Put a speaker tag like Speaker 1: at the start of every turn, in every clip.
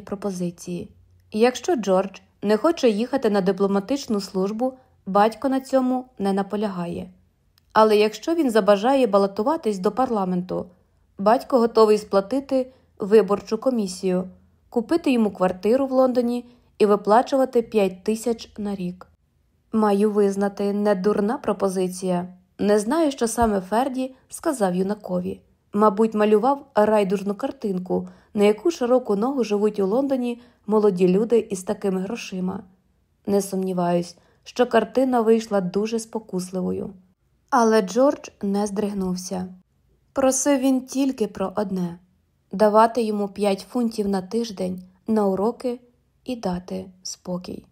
Speaker 1: пропозиції. Якщо Джордж не хоче їхати на дипломатичну службу, батько на цьому не наполягає. Але якщо він забажає балотуватись до парламенту, батько готовий сплатити виборчу комісію, купити йому квартиру в Лондоні і виплачувати 5 тисяч на рік. Маю визнати, не дурна пропозиція. Не знаю, що саме Ферді сказав юнакові. Мабуть, малював райдужну картинку, на яку широку ногу живуть у Лондоні молоді люди із такими грошима. Не сумніваюсь, що картина вийшла дуже спокусливою. Але Джордж не здригнувся. Просив він тільки про одне давати йому 5 фунтів на тиждень на уроки і дати спокій.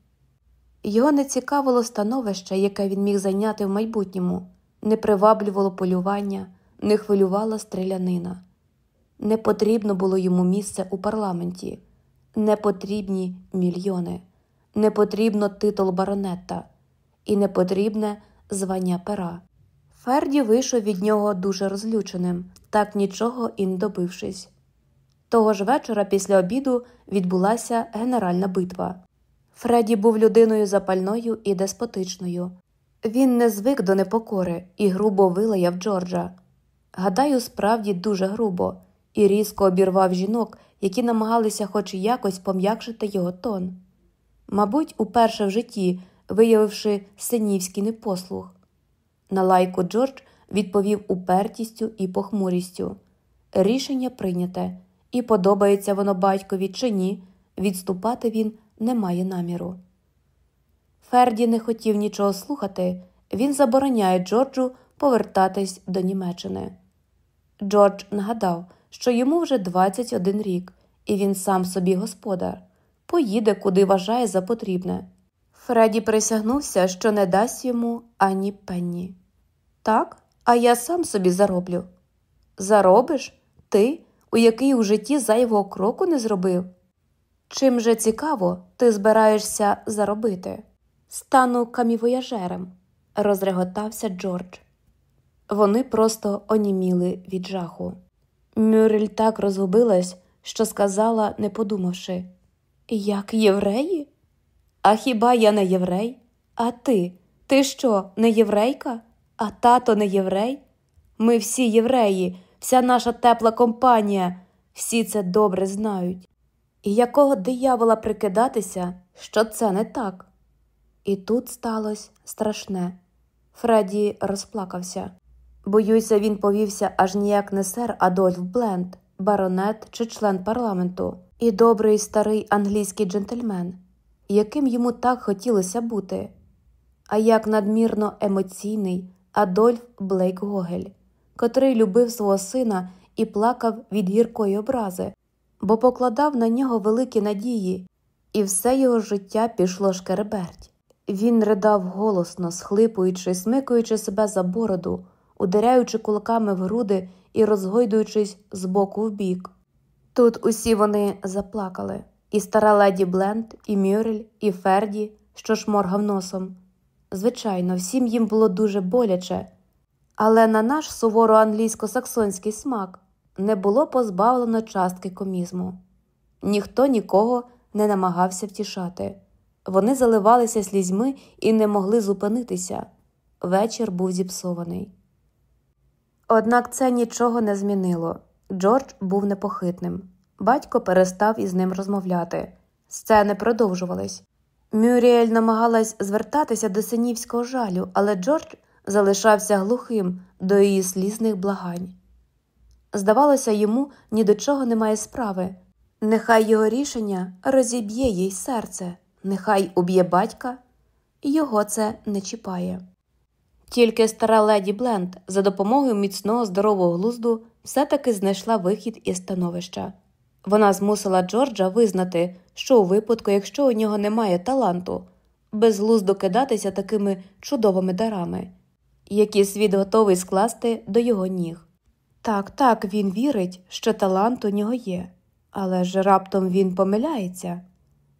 Speaker 1: Його не цікавило становище, яке він міг зайняти в майбутньому, не приваблювало полювання, не хвилювала стрілянина. Не потрібно було йому місце у парламенті, не потрібні мільйони, не потрібно титул баронета і не потрібне звання пера. Ферді вийшов від нього дуже розлюченим, так нічого і не добившись. Того ж вечора після обіду відбулася генеральна битва. Фредді був людиною запальною і деспотичною. Він не звик до непокори і грубо вилаяв Джорджа. Гадаю, справді дуже грубо, і різко обірвав жінок, які намагалися хоч якось пом'якшити його тон. Мабуть, уперше в житті, виявивши синівський непослух. На лайку Джордж відповів упертістю і похмурістю рішення прийняте, і подобається воно батькові чи ні, відступати він не має наміру. Ферді не хотів нічого слухати, він забороняє Джорджу повертатись до Німеччини. Джордж нагадав, що йому вже 21 рік, і він сам собі господар, поїде, куди вважає за потрібне. Фредді присягнувся, що не дасть йому ані пенні. Так, а я сам собі зароблю. Заробиш? Ти, у який у житті зайвого кроку не зробив? Чим же цікаво, ти збираєшся заробити? Стану камівояжером, розреготався Джордж. Вони просто оніміли від жаху. Мюрель так розгубилась, що сказала, не подумавши Як євреї? А хіба я не єврей? А ти? Ти що, не єврейка? А тато не єврей? Ми всі євреї, вся наша тепла компанія, всі це добре знають. І якого диявола прикидатися, що це не так? І тут сталося страшне. Фредді розплакався. Боюся, він повівся аж ніяк не сер Адольф Бленд, баронет чи член парламенту, і добрий старий англійський джентльмен, яким йому так хотілося бути, а як надмірно емоційний Адольф Блейк Гогель, котрий любив свого сина і плакав від гіркої образи, бо покладав на нього великі надії, і все його життя пішло шкереберть. Він ридав голосно, схлипуючи, смикуючи себе за бороду, ударяючи кулаками в груди і розгойдуючись з боку в бік. Тут усі вони заплакали і стара леді Бленд, і Мюрель, і Ферді, що шморгав носом. Звичайно, всім їм було дуже боляче, але на наш суворо англійсько-саксонський смак не було позбавлено частки комізму. Ніхто нікого не намагався втішати. Вони заливалися слізьми і не могли зупинитися. Вечір був зіпсований. Однак це нічого не змінило. Джордж був непохитним. Батько перестав із ним розмовляти. Сцени продовжувались. Мюріель намагалась звертатися до синівського жалю, але Джордж залишався глухим до її слізних благань. Здавалося, йому ні до чого немає справи. Нехай його рішення розіб'є їй серце, нехай уб'є батька, його це не чіпає. Тільки стара леді Бленд за допомогою міцного здорового глузду все-таки знайшла вихід із становища. Вона змусила Джорджа визнати, що у випадку, якщо у нього немає таланту, безглуздо кидатися такими чудовими дарами, які світ готовий скласти до його ніг. Так, так, він вірить, що талант у нього є, але ж раптом він помиляється.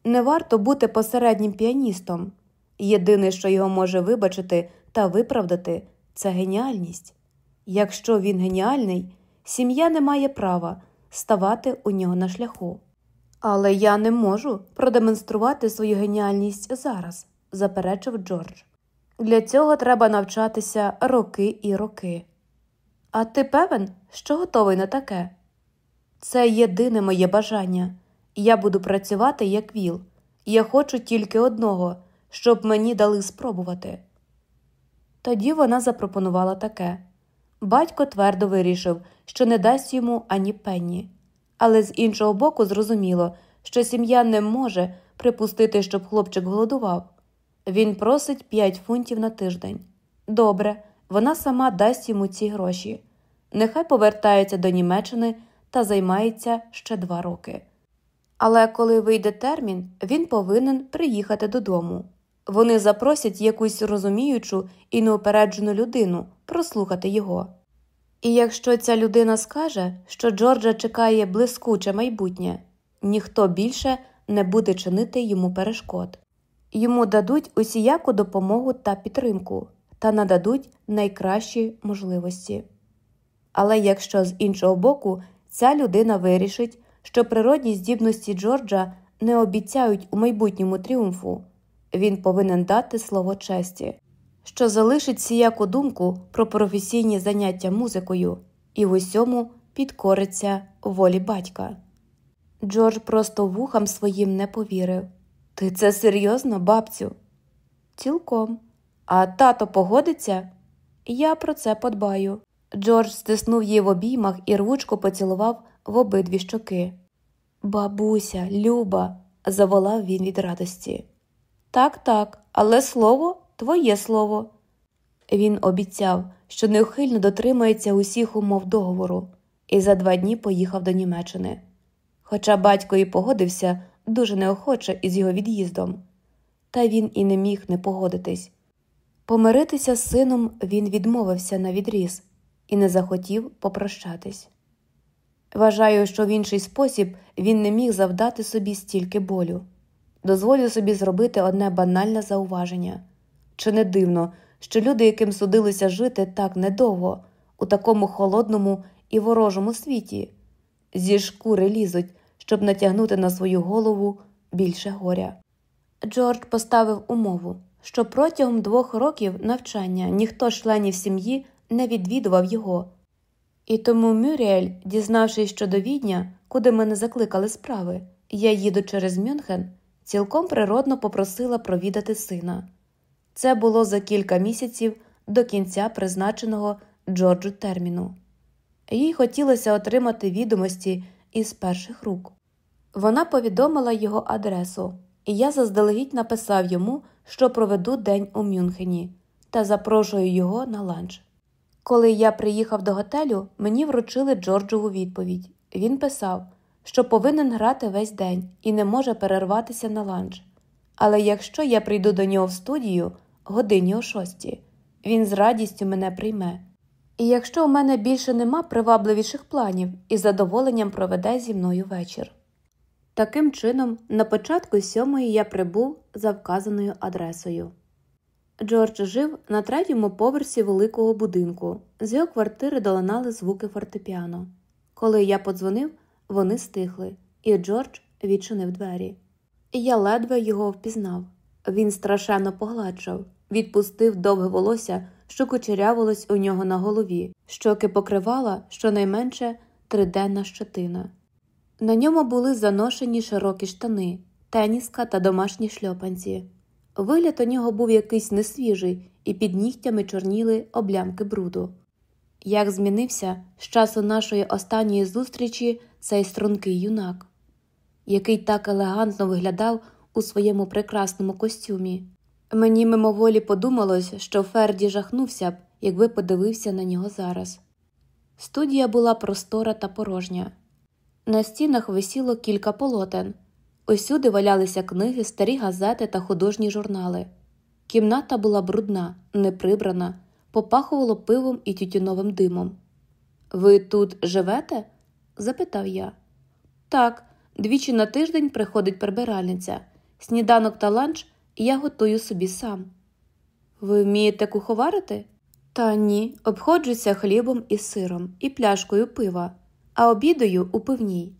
Speaker 1: Не варто бути посереднім піаністом. Єдине, що його може вибачити та виправдати, це геніальність. Якщо він геніальний, сім'я не має права ставати у нього на шляху. Але я не можу продемонструвати свою геніальність зараз, заперечив Джордж. Для цього треба навчатися роки і роки. А ти певен, що готовий на таке? Це єдине моє бажання. Я буду працювати як віл. Я хочу тільки одного, щоб мені дали спробувати. Тоді вона запропонувала таке батько твердо вирішив, що не дасть йому ані пенні, але з іншого боку, зрозуміло, що сім'я не може припустити, щоб хлопчик голодував. Він просить 5 фунтів на тиждень. Добре, вона сама дасть йому ці гроші. Нехай повертається до Німеччини та займається ще два роки. Але коли вийде термін, він повинен приїхати додому. Вони запросять якусь розуміючу і неупереджену людину прослухати його. І якщо ця людина скаже, що Джорджа чекає блискуче майбутнє, ніхто більше не буде чинити йому перешкод. Йому дадуть усіяку допомогу та підтримку та нададуть найкращі можливості. Але якщо з іншого боку ця людина вирішить, що природні здібності Джорджа не обіцяють у майбутньому тріумфу, він повинен дати слово честі, що залишить сіяку думку про професійні заняття музикою і в усьому підкориться волі батька. Джордж просто вухам своїм не повірив. Ти це серйозно, бабцю? Цілком. А тато погодиться? Я про це подбаю. Джордж стиснув її в обіймах і рвучко поцілував в обидві щоки. Бабуся, Люба, заволав він від радості. Так, так, але слово твоє слово. Він обіцяв, що неухильно дотримається усіх умов договору, і за два дні поїхав до Німеччини. Хоча батько і погодився дуже неохоче із його від'їздом, та він і не міг не погодитись. Помиритися з сином він відмовився на відріз і не захотів попрощатись. Вважаю, що в інший спосіб він не міг завдати собі стільки болю. Дозволю собі зробити одне банальне зауваження чи не дивно, що люди, яким судилося жити так недовго, у такому холодному і ворожому світі, зі шкури лізуть, щоб натягнути на свою голову більше горя. Джордж поставив умову, що протягом двох років навчання ніхто з членів сім'ї не відвідував його. І тому Мюріель, дізнавшись, що до відня, куди мене закликали справи, я їду через Мюнхен, цілком природно попросила провідати сина. Це було за кілька місяців до кінця призначеного Джорджу терміну. Їй хотілося отримати відомості із перших рук. Вона повідомила його адресу, і я заздалегідь написав йому, що проведу день у Мюнхені, та запрошую його на ланч. Коли я приїхав до готелю, мені вручили Джорджову відповідь. Він писав, що повинен грати весь день і не може перерватися на ланч. Але якщо я прийду до нього в студію годині о шостій, він з радістю мене прийме. І якщо у мене більше нема привабливіших планів і задоволенням проведе зі мною вечір. Таким чином, на початку сьомої я прибув за вказаною адресою. Джордж жив на третьому поверсі великого будинку. З його квартири долинали звуки фортепіано. Коли я подзвонив, вони стихли, і Джордж відчинив двері. Я ледве його впізнав. Він страшенно погладшав, відпустив довге волосся, що кучерявилось у нього на голові, щоки покривала щонайменше триденна щетина. На ньому були заношені широкі штани, теніска та домашні шльопанці. Вигляд у нього був якийсь несвіжий, і під нігтями чорніли облямки бруду. Як змінився з часу нашої останньої зустрічі цей стрункий юнак, який так елегантно виглядав у своєму прекрасному костюмі. Мені мимоволі подумалось, що Ферді жахнувся б, якби подивився на нього зараз. Студія була простора та порожня. На стінах висіло кілька полотен. Усюди валялися книги, старі газети та художні журнали. Кімната була брудна, неприбрана, попахувало пивом і тютюновим димом. Ви тут живете? Запитав я. Так, двічі на тиждень приходить прибиральниця. Сніданок та ланч я готую собі сам. Ви вмієте куховарити? Та ні, обходжуся хлібом і сиром і пляшкою пива, а обідаю у пивній.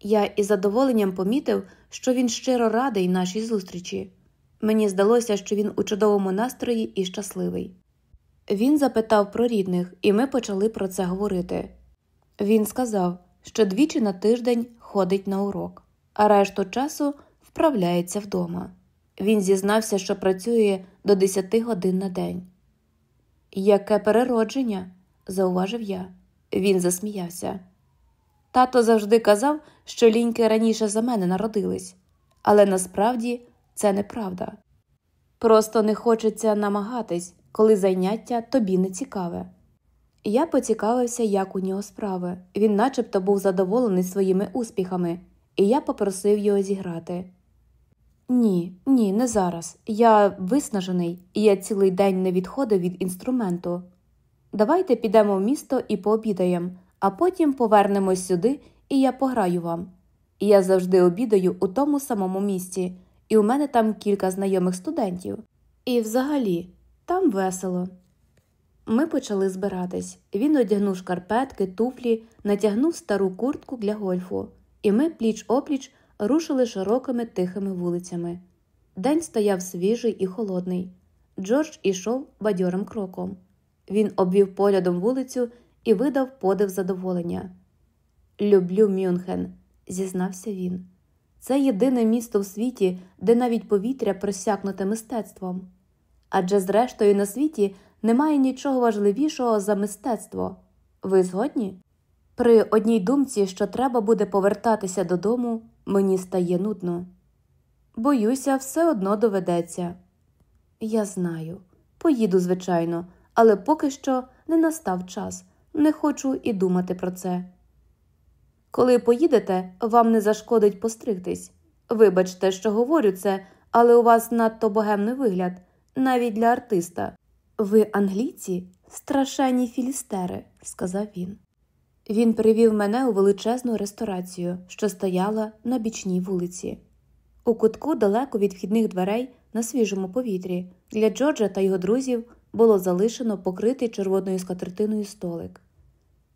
Speaker 1: Я із задоволенням помітив, що він щиро радий нашій зустрічі. Мені здалося, що він у чудовому настрої і щасливий. Він запитав про рідних, і ми почали про це говорити. Він сказав, що двічі на тиждень ходить на урок, а решту часу вправляється вдома. Він зізнався, що працює до 10 годин на день. Яке переродження? зауважив я. Він засміявся. Тато завжди казав, що ліньки раніше за мене народились, але насправді це неправда. Просто не хочеться намагатись, коли заняття тобі не цікаве. Я поцікавився, як у нього справи. Він начебто був задоволений своїми успіхами, і я попросив його зіграти. Ні, ні, не зараз. Я виснажений, і я цілий день не відходив від інструменту. Давайте підемо в місто і пообідаємо, а потім повернемось сюди, і я пограю вам. Я завжди обідаю у тому самому місці, і у мене там кілька знайомих студентів. І взагалі, там весело. Ми почали збиратись. Він одягнув шкарпетки, туфлі, натягнув стару куртку для гольфу, і ми пліч опліч рушили широкими тихими вулицями. День стояв свіжий і холодний. Джордж ішов бадьорим кроком. Він обвів поглядом вулицю і видав подив задоволення. Люблю Мюнхен, зізнався він. Це єдине місто в світі, де навіть повітря просякнуте мистецтвом. Адже, зрештою, на світі немає нічого важливішого за мистецтво. Ви згодні? При одній думці, що треба буде повертатися додому, мені стає нудно. Боюся, все одно доведеться. Я знаю. Поїду, звичайно, але поки що не настав час, не хочу і думати про це. Коли поїдете, вам не зашкодить постригтись. Вибачте, що говорю це, але у вас надто богемний вигляд, навіть для артиста. Ви англійці страшенні філістери, сказав він. Він привів мене у величезну ресторацію, що стояла на бічній вулиці. У кутку, далеко від вхідних дверей, на свіжому повітрі, для Джорджа та його друзів було залишено покритий червоною скатертиною столик.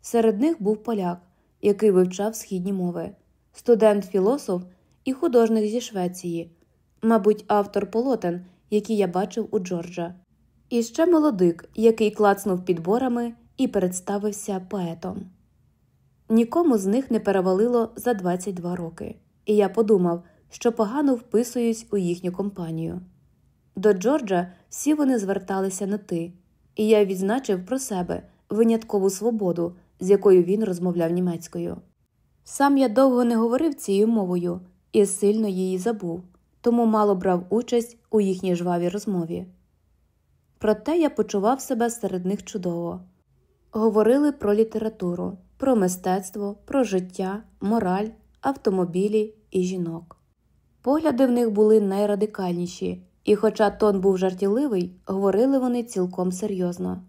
Speaker 1: Серед них був поляк, який вивчав східні мови, студент філософ і художник зі Швеції, мабуть, автор полотен, які я бачив у Джорджа, і ще молодик, який клацнув підборами і представився поетом. Нікому з них не перевалило за 22 роки, і я подумав, що погано вписуюсь у їхню компанію. До Джорджа всі вони зверталися на ти, і я відзначив про себе виняткову свободу, з якою він розмовляв німецькою. Сам я довго не говорив цією мовою і сильно її забув, тому мало брав участь у їхній жвавій розмові. Проте я почував себе серед них чудово. Говорили про літературу, про мистецтво, про життя, мораль, автомобілі і жінок. Погляди в них були найрадикальніші, і, хоча тон був жартівливий, говорили вони цілком серйозно.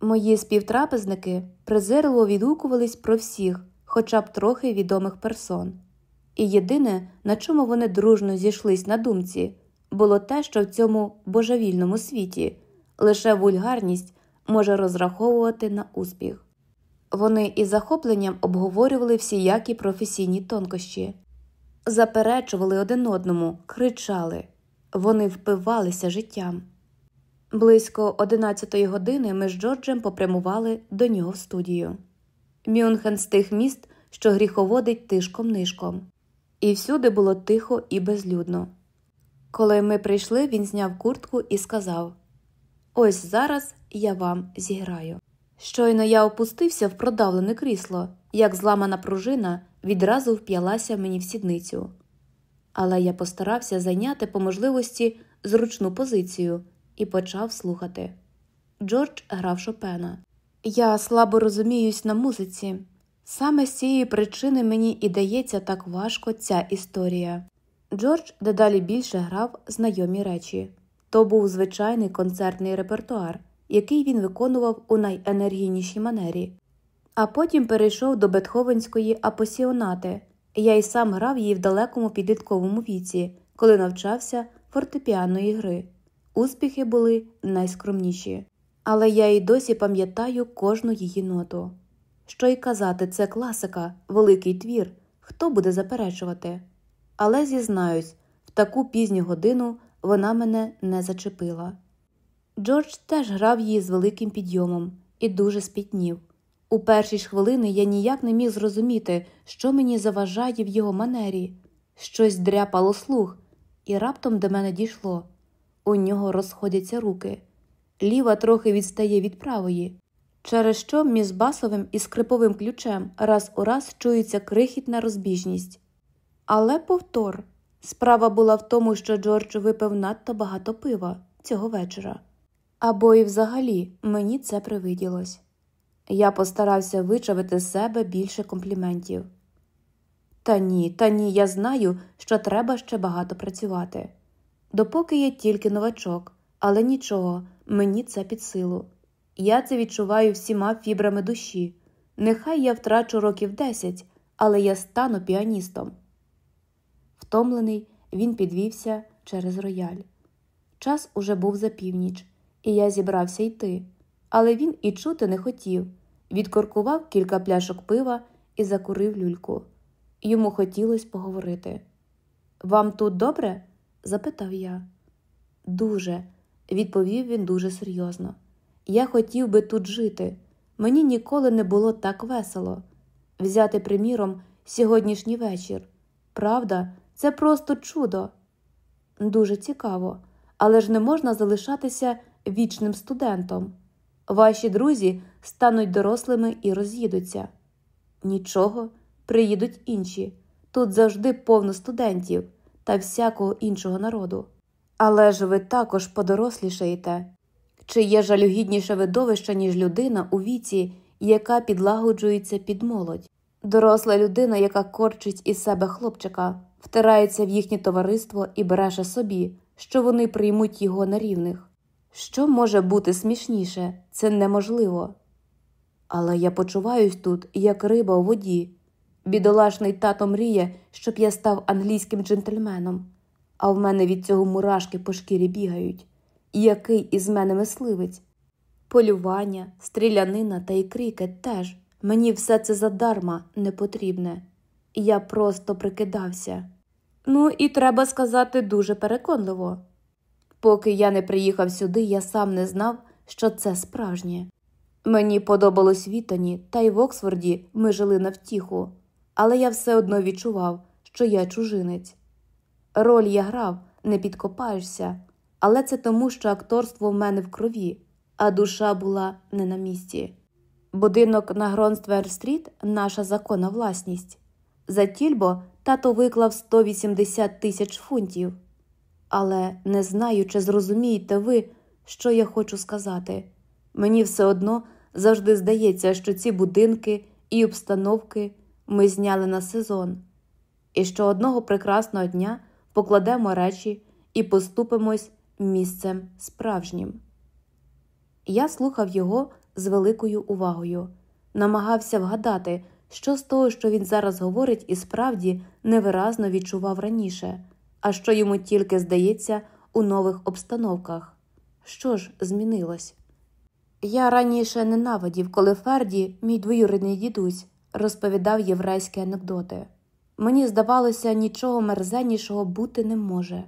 Speaker 1: Мої співтрапезники презирливо відгукувались про всіх, хоча б трохи відомих персон. І єдине, на чому вони дружно зійшлись на думці, було те, що в цьому божевільному світі лише вульгарність може розраховувати на успіх. Вони із захопленням обговорювали всіякі професійні тонкощі, заперечували один одному, кричали, вони впивалися життям. Близько одинадцятої години ми з Джорджем попрямували до нього в студію. Мюнхен з тих міст, що гріховодить тишком нишком, і всюди було тихо і безлюдно. Коли ми прийшли, він зняв куртку і сказав Ось зараз я вам зіграю. Щойно я опустився в продавлене крісло, як зламана пружина відразу вп'ялася мені в сідницю. Але я постарався зайняти по можливості зручну позицію і почав слухати. Джордж грав Шопена. Я слабо розуміюсь на музиці. Саме з цієї причини мені і дається так важко ця історія. Джордж дедалі більше грав знайомі речі. То був звичайний концертний репертуар, який він виконував у найенергійнішій манері, а потім перейшов до Бетховенської апосіонати. Я й сам грав її в далекому підлітковому віці, коли навчався фортепіаної гри. Успіхи були найскромніші, але я й досі пам'ятаю кожну її ноту. Що й казати, це класика, великий твір, Хто буде заперечувати? Але зізнаюсь, в таку пізню годину вона мене не зачепила. Джордж теж грав її з великим підйомом і дуже спітнів. У перші ж хвилини я ніяк не міг зрозуміти, що мені заважає в його манері. Щось дряпало слух, і раптом до мене дійшло. У нього розходяться руки. Ліва трохи відстає від правої, через що між басовим і скриповим ключем раз у раз чується крихітна розбіжність. Але повтор справа була в тому, що Джордж випив надто багато пива цього вечора. Або і взагалі мені це привиділось. Я постарався вичавити з себе більше компліментів. Та ні, та ні, я знаю, що треба ще багато працювати. Допоки я тільки новачок, але нічого, мені це під силу. Я це відчуваю всіма фібрами душі. Нехай я втрачу років десять, але я стану піаністом. Втомлений, він підвівся через рояль. Час уже був за північ, і я зібрався йти, але він і чути не хотів. Відкоркував кілька пляшок пива і закурив люльку. Йому хотілося поговорити. Вам тут добре? запитав я. Дуже, відповів він дуже серйозно. Я хотів би тут жити. Мені ніколи не було так весело. Взяти, приміром, сьогоднішній вечір. Правда, це просто чудо. Дуже цікаво, але ж не можна залишатися вічним студентом. Ваші друзі стануть дорослими і роз'їдуться. Нічого, приїдуть інші. Тут завжди повно студентів та всякого іншого народу. Але ж ви також подорослішаєте. Чи є жалюгідніше видовище, ніж людина у віці, яка підлагоджується під молодь? Доросла людина, яка корчить із себе хлопчика, втирається в їхнє товариство і бреше собі, що вони приймуть його на рівних. Що може бути смішніше? Це неможливо. Але я почуваюсь тут, як риба у воді. Бідолашний тато мріє, щоб я став англійським джентльменом, а в мене від цього мурашки по шкірі бігають. Який із мене мисливець? Полювання, стрілянина та й крикет теж. Мені все це задарма не потрібне. Я просто прикидався. Ну, і треба сказати дуже переконливо. Поки я не приїхав сюди, я сам не знав, що це справжнє. Мені подобалось в Ітоні, та й в Оксфорді ми жили на втіху, але я все одно відчував, що я чужинець. Роль я грав, не підкопаєшся, але це тому, що акторство в мене в крові, а душа була не на місці. Будинок на Гровнор-стріт наша законна власність. За ті льбо тато виклав 180 тисяч фунтів. Але не знаю, чи зрозумієте ви, що я хочу сказати. Мені все одно завжди здається, що ці будинки і обстановки ми зняли на сезон, і що одного прекрасного дня покладемо речі і поступимось місцем справжнім. Я слухав його з великою увагою, намагався вгадати, що з того, що він зараз говорить, і справді невиразно відчував раніше, а що йому тільки здається у нових обстановках. Що ж змінилось? Я раніше ненавидів, коли Ферді, мій двоюрідний дідусь, розповідав єврейські анекдоти. Мені здавалося, нічого мерзеннішого бути не може.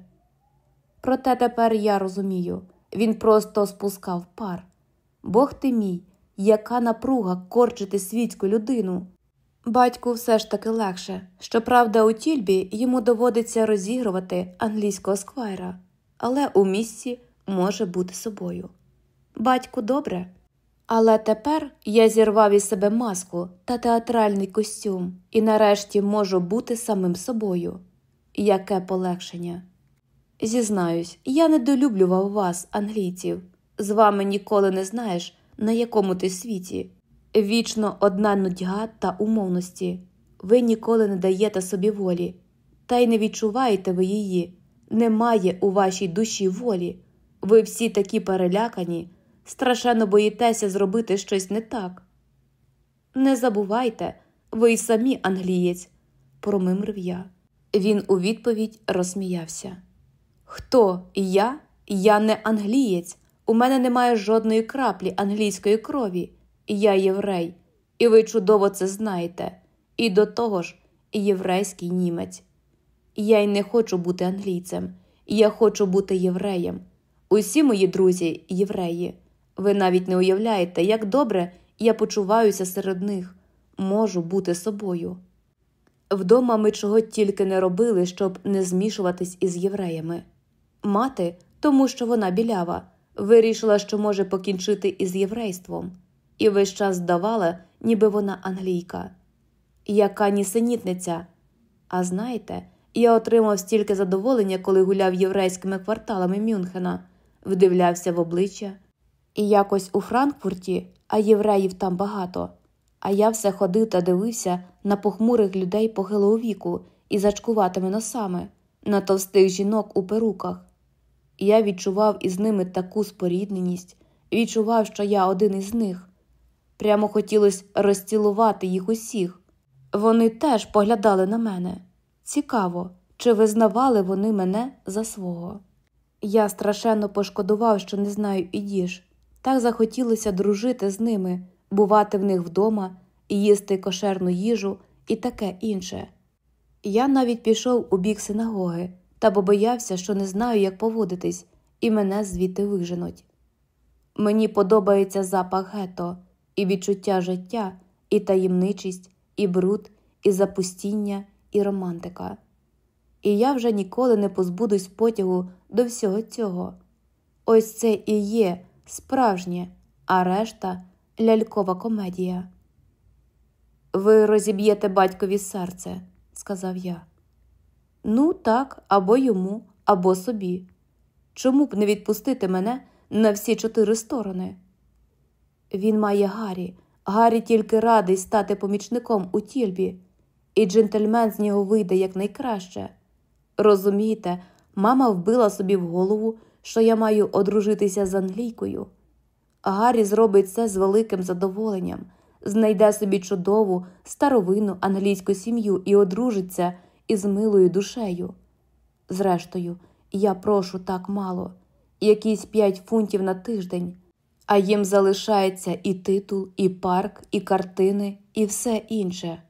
Speaker 1: Проте тепер я розумію він просто спускав пар. Бог ти мій, яка напруга корчити світську людину. Батьку все ж таки легше. Щоправда, у тільбі йому доводиться розігрувати англійського сквайра, але у місці може бути собою. Батьку добре. Але тепер я зірвав із себе маску та театральний костюм і нарешті можу бути самим собою. Яке полегшення. Зізнаюсь, я недолюблював вас, англійців. З вами ніколи не знаєш, на якому ти світі. Вічно одна нудьга та умовності. Ви ніколи не даєте собі волі, та й не відчуваєте ви її. Немає у вашій душі волі. Ви всі такі перелякані, страшенно боїтеся зробити щось не так. Не забувайте, ви й самі англієць, промимрив я. Він у відповідь розсміявся. Хто я? Я не англієць. У мене немає жодної краплі англійської крові. Я єврей, і ви чудово це знаєте. І до того ж, єврейський німець. Я й не хочу бути англійцем, я хочу бути євреєм. Усі мої друзі євреї. Ви навіть не уявляєте, як добре я почуваюся серед них, можу бути собою. Вдома ми чого тільки не робили, щоб не змішуватись із євреями. Мати, тому що вона білява, вирішила, що може покінчити із єврейством, і весь час здавала, ніби вона англійка. Яка нісенітниця. А знаєте, я отримав стільки задоволення, коли гуляв єврейськими кварталами Мюнхена, вдивлявся в обличчя. І якось у Франкфурті, а євреїв там багато. А я все ходив та дивився на похмурих людей похилого віку і зачкуватими носами, на товстих жінок у перуках. Я відчував із ними таку спорідненість, відчував, що я один із них. Прямо хотілося розцілувати їх усіх. Вони теж поглядали на мене. Цікаво, чи визнавали вони мене за свого. Я страшенно пошкодував, що не знаю ідіш. Так захотілося дружити з ними, бувати в них вдома їсти кошерну їжу і таке інше. Я навіть пішов у бік синагоги та побоявся, що не знаю, як поводитись, і мене звідти виженуть. Мені подобається запах гето, і відчуття життя, і таємничість, і бруд, і запустіння, і романтика. І я вже ніколи не позбудусь потягу до всього цього. Ось це і є справжнє, а решта лялькова комедія. Ви розіб'єте батькові серце, сказав я. Ну, так, або йому, або собі. Чому б не відпустити мене на всі чотири сторони? Він має Гаррі. Гаррі тільки радий стати помічником у тільбі, і джентльмен з нього вийде якнайкраще. Розумієте, мама вбила собі в голову, що я маю одружитися з англійкою. Гаррі зробить це з великим задоволенням, знайде собі чудову, старовинну англійську сім'ю і одружиться із милою душею. Зрештою, я прошу так мало, якісь п'ять фунтів на тиждень, а їм залишається і титул, і парк, і картини, і все інше.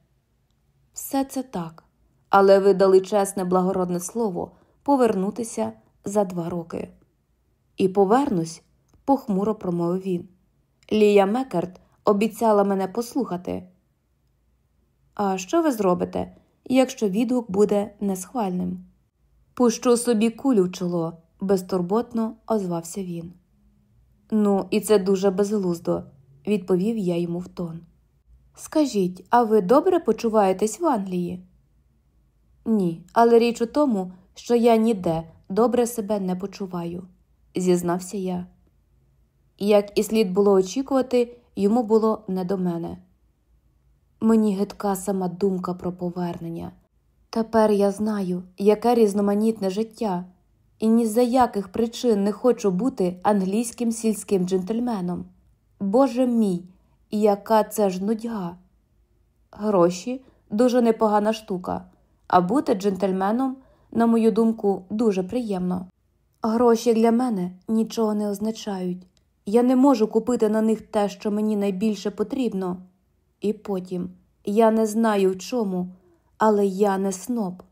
Speaker 1: Все це так, але ви дали чесне благородне слово повернутися за два роки. І повернусь, похмуро промовив він. Лія Мекерт обіцяла мене послухати. А що ви зробите, якщо відгук буде несхвальним? Пущу собі кулю в чоло, безтурботно озвався він. Ну, і це дуже безглуздо, відповів я йому в тон. Скажіть, а ви добре почуваєтесь в Англії? Ні, але річ у тому, що я ніде добре себе не почуваю, зізнався я. Як і слід було очікувати, йому було не до мене. Мені гидка сама думка про повернення. Тепер я знаю, яке різноманітне життя, і ні за яких причин не хочу бути англійським сільським джентльменом. Боже мій, яка це ж нудьга. Гроші дуже непогана штука, а бути джентльменом, на мою думку, дуже приємно. Гроші для мене нічого не означають. Я не можу купити на них те, що мені найбільше потрібно. І потім я не знаю в чому, але я не сноб.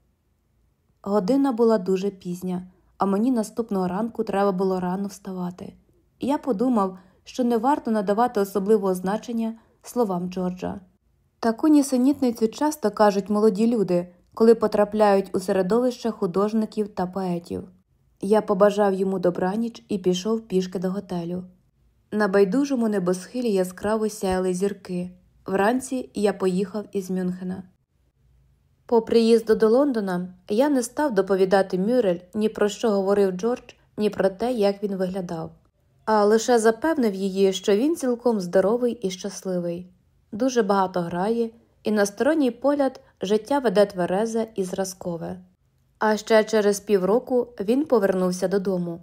Speaker 1: Година була дуже пізня, а мені наступного ранку треба було рано вставати. Я подумав, що не варто надавати особливого значення словам Джорджа. Таку нісенітницю часто кажуть молоді люди, коли потрапляють у середовище художників та поетів. Я побажав йому добраніч і пішов пішки до готелю. На байдужому небосхилі яскраво сяяли зірки. Вранці я поїхав із Мюнхена. По приїзду до Лондона я не став доповідати Мюрель ні про що говорив Джордж, ні про те, як він виглядав, а лише запевнив її, що він цілком здоровий і щасливий, дуже багато грає, і на сторонній погляд життя веде тверезе і зразкове. А ще через півроку він повернувся додому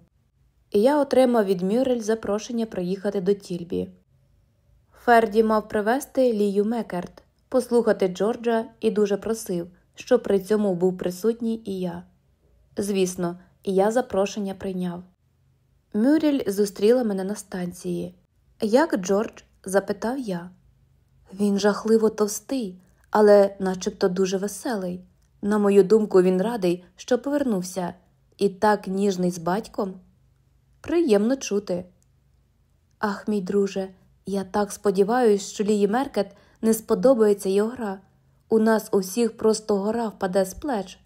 Speaker 1: і я отримав від Мюрель запрошення приїхати до Тільбі. Ферді мав привезти Лію Мекерт, послухати Джорджа і дуже просив, щоб при цьому був присутній і я. Звісно, я запрошення прийняв. Мюрель зустріла мене на станції. Як Джордж? запитав я. Він жахливо товстий, але начебто дуже веселий. На мою думку, він радий, що повернувся, і так ніжний з батьком. Приємно чути. Ах, мій друже, я так сподіваюся, що Лії Меркет не сподобається його гра. У нас у всіх просто гора впаде з плеч.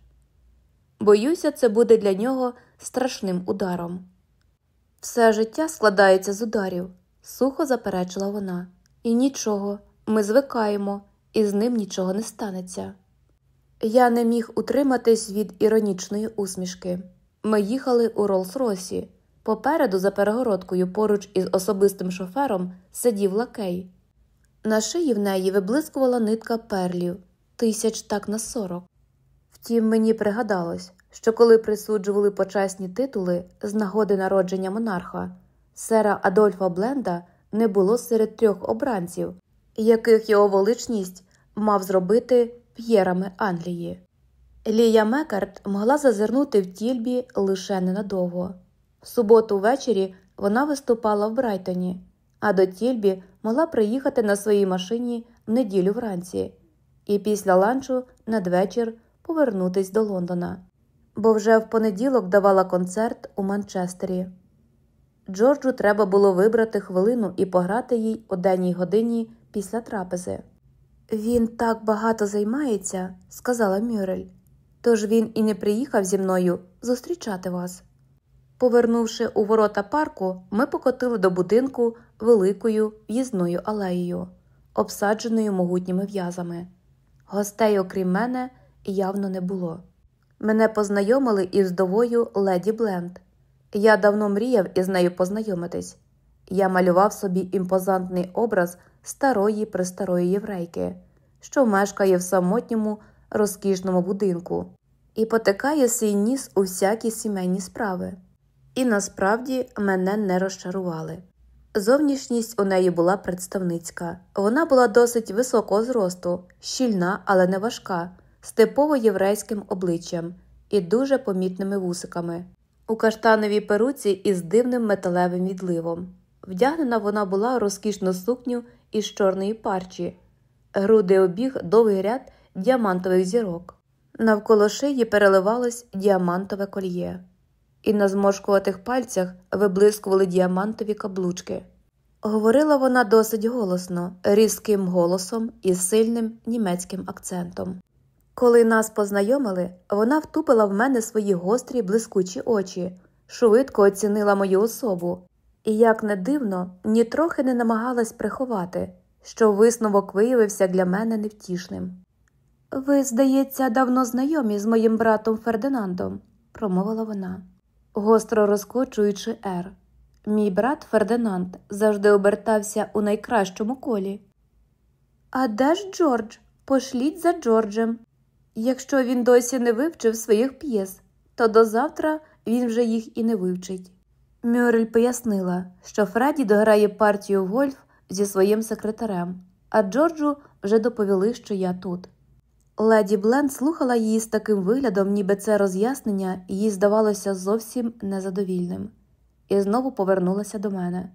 Speaker 1: Боюся, це буде для нього страшним ударом. Все життя складається з ударів, сухо заперечила вона. І нічого, ми звикаємо, і з ним нічого не станеться. Я не міг утриматись від іронічної усмішки. Ми їхали у Роллс-Росі. Попереду, за перегородкою, поруч із особистим шофером, сидів лакей. На шиї в неї виблискувала нитка перлів, тисяч так на сорок. Втім, мені пригадалось, що коли присуджували почесні титули з нагоди народження монарха, сера Адольфа Бленда не було серед трьох обранців, яких його величність мав зробити п'єрами Англії. Лія Мекарт могла зазирнути в тільбі лише ненадовго. В суботу ввечері вона виступала в Брайтоні, а до тільбі могла приїхати на своїй машині в неділю вранці і після ланчу надвечір повернутись до Лондона, бо вже в понеділок давала концерт у Манчестері. Джорджу треба було вибрати хвилину і пограти їй о денній годині після трапези. Він так багато займається, сказала Мюрель, тож він і не приїхав зі мною зустрічати вас. Повернувши у ворота парку, ми покотили до будинку великою в'їзною алеєю, обсадженою могутніми в'язами. Гостей, окрім мене, явно не було. Мене познайомили із вдовою леді Бленд. Я давно мріяв із нею познайомитись. Я малював собі імпозантний образ старої престарої єврейки, що мешкає в самотньому розкішному будинку і потикає свій ніс у всякі сімейні справи. І насправді мене не розчарували. Зовнішність у неї була представницька. Вона була досить високого зросту, щільна, але не важка, з типово єврейським обличчям і дуже помітними вусиками. У каштановій перуці із дивним металевим відливом. Вдягнена вона була у розкішну сукню із чорної парчі, груди обіг довгий ряд діамантових зірок. Навколо шиї переливалось діамантове кольє, і на зморшкуватих пальцях виблискували діамантові каблучки. Говорила вона досить голосно, різким голосом і сильним німецьким акцентом. Коли нас познайомили, вона втупила в мене свої гострі блискучі очі, швидко оцінила мою особу, і, як не дивно, нітрохи не намагалась приховати, що висновок виявився для мене невтішним. Ви, здається, давно знайомі з моїм братом Фердинандом, промовила вона, гостро розкочуючи ер. Мій брат Фердинанд завжди обертався у найкращому колі. А де ж Джордж? Пошліть за Джорджем. Якщо він досі не вивчив своїх п'єс, то до завтра він вже їх і не вивчить. Мюрель пояснила, що Фредді дограє партію в гольф зі своїм секретарем, а Джорджу вже доповіли, що я тут. Леді Бленд слухала її з таким виглядом, ніби це роз'яснення їй здавалося зовсім незадовільним, і знову повернулася до мене.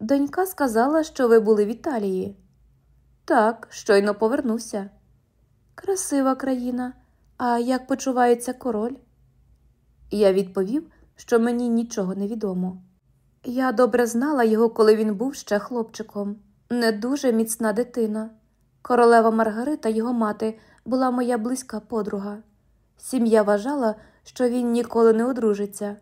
Speaker 1: Донька сказала, що ви були в Італії. Так, щойно повернувся. Красива країна. А як почувається король? Я відповів, що мені нічого не відомо. Я добре знала його, коли він був ще хлопчиком, не дуже міцна дитина. Королева Маргарита, його мати, була моя близька подруга. Сім'я вважала, що він ніколи не одружиться.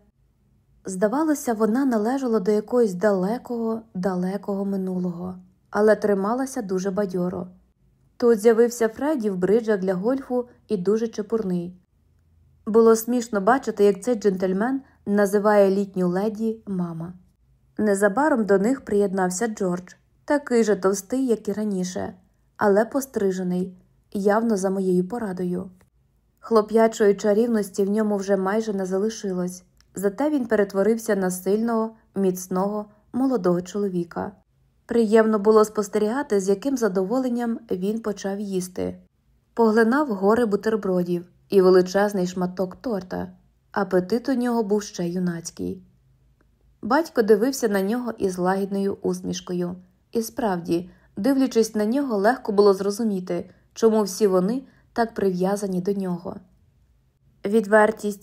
Speaker 1: Здавалося, вона належала до якогось далекого, далекого минулого, але трималася дуже бадьоро. Тут з'явився Фредді в бриджах для гольфу і дуже чепурний. Було смішно бачити, як цей джентльмен називає літню леді мама. Незабаром до них приєднався Джордж, такий же товстий, як і раніше, але пострижений, явно за моєю порадою. Хлоп'ячої чарівності в ньому вже майже не залишилось, зате він перетворився на сильного, міцного, молодого чоловіка. Приємно було спостерігати, з яким задоволенням він почав їсти. Поглинав гори бутербродів і величезний шматок торта. Апетит у нього був ще юнацький. Батько дивився на нього із лагідною усмішкою, і справді, Дивлячись на нього, легко було зрозуміти, чому всі вони так прив'язані до нього. Відвертість